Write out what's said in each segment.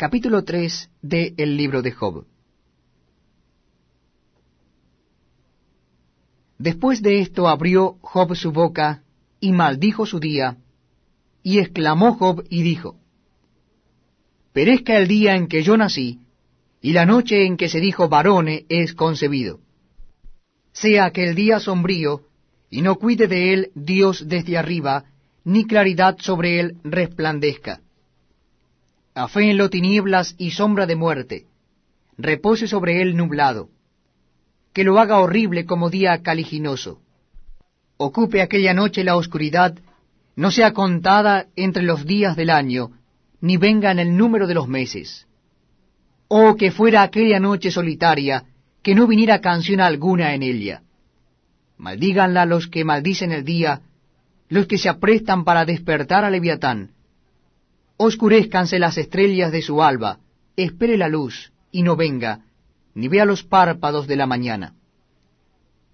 Capítulo 3 de El libro de Job. Después de esto abrió Job su boca y maldijo su día, y exclamó Job y dijo, Perezca el día en que yo nací, y la noche en que se dijo varone es concebido. Sea aquel día sombrío, y no cuide de él Dios desde arriba, ni claridad sobre él resplandezca lo tinieblas y sombra de muerte, repose sobre él nublado, que lo haga horrible como día caliginoso. Ocupe aquella noche la oscuridad, no sea contada entre los días del año, ni venga en el número de los meses. Oh, que fuera aquella noche solitaria, que no viniera canción alguna en ella. Maldíganla los que maldicen el día, los que se aprestan para despertar a Leviatán, Oscurezcanse las estrellas de su alba, espere la luz, y no venga, ni vea los párpados de la mañana.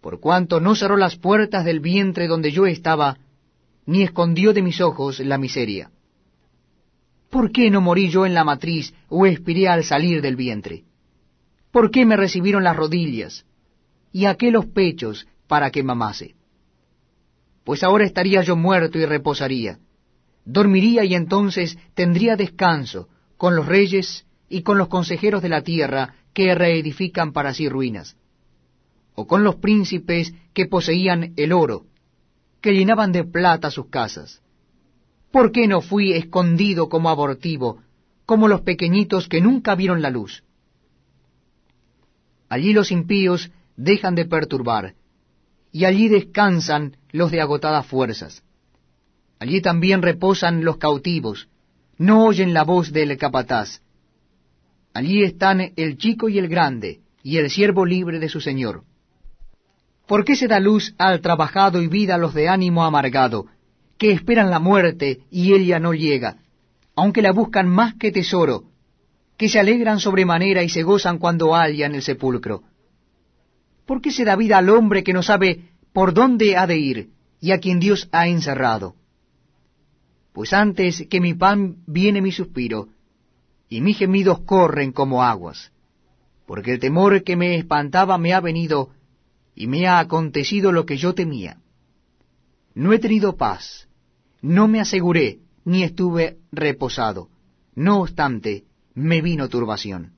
Por cuanto no cerró las puertas del vientre donde yo estaba, ni escondió de mis ojos la miseria. ¿Por qué no morí yo en la matriz o expiré al salir del vientre? ¿Por qué me recibieron las rodillas y aqué los pechos para que mamase? Pues ahora estaría yo muerto y reposaría dormiría y entonces tendría descanso con los reyes y con los consejeros de la tierra que reedifican para sí ruinas, o con los príncipes que poseían el oro, que llenaban de plata sus casas. ¿Por qué no fui escondido como abortivo, como los pequeñitos que nunca vieron la luz? Allí los impíos dejan de perturbar, y allí descansan los de agotadas fuerzas. Allí también reposan los cautivos, no oyen la voz del capataz. Allí están el chico y el grande, y el siervo libre de su señor. ¿Por qué se da luz al trabajado y vida a los de ánimo amargado, que esperan la muerte y ella no llega, aunque la buscan más que tesoro, que se alegran sobremanera y se gozan cuando hallan el sepulcro? ¿Por qué se da vida al hombre que no sabe por dónde ha de ir y a quien Dios ha encerrado? Pues antes que mi pan viene mi suspiro, y mis gemidos corren como aguas, porque el temor que me espantaba me ha venido, y me ha acontecido lo que yo temía. No he tenido paz, no me aseguré, ni estuve reposado, no obstante, me vino turbación.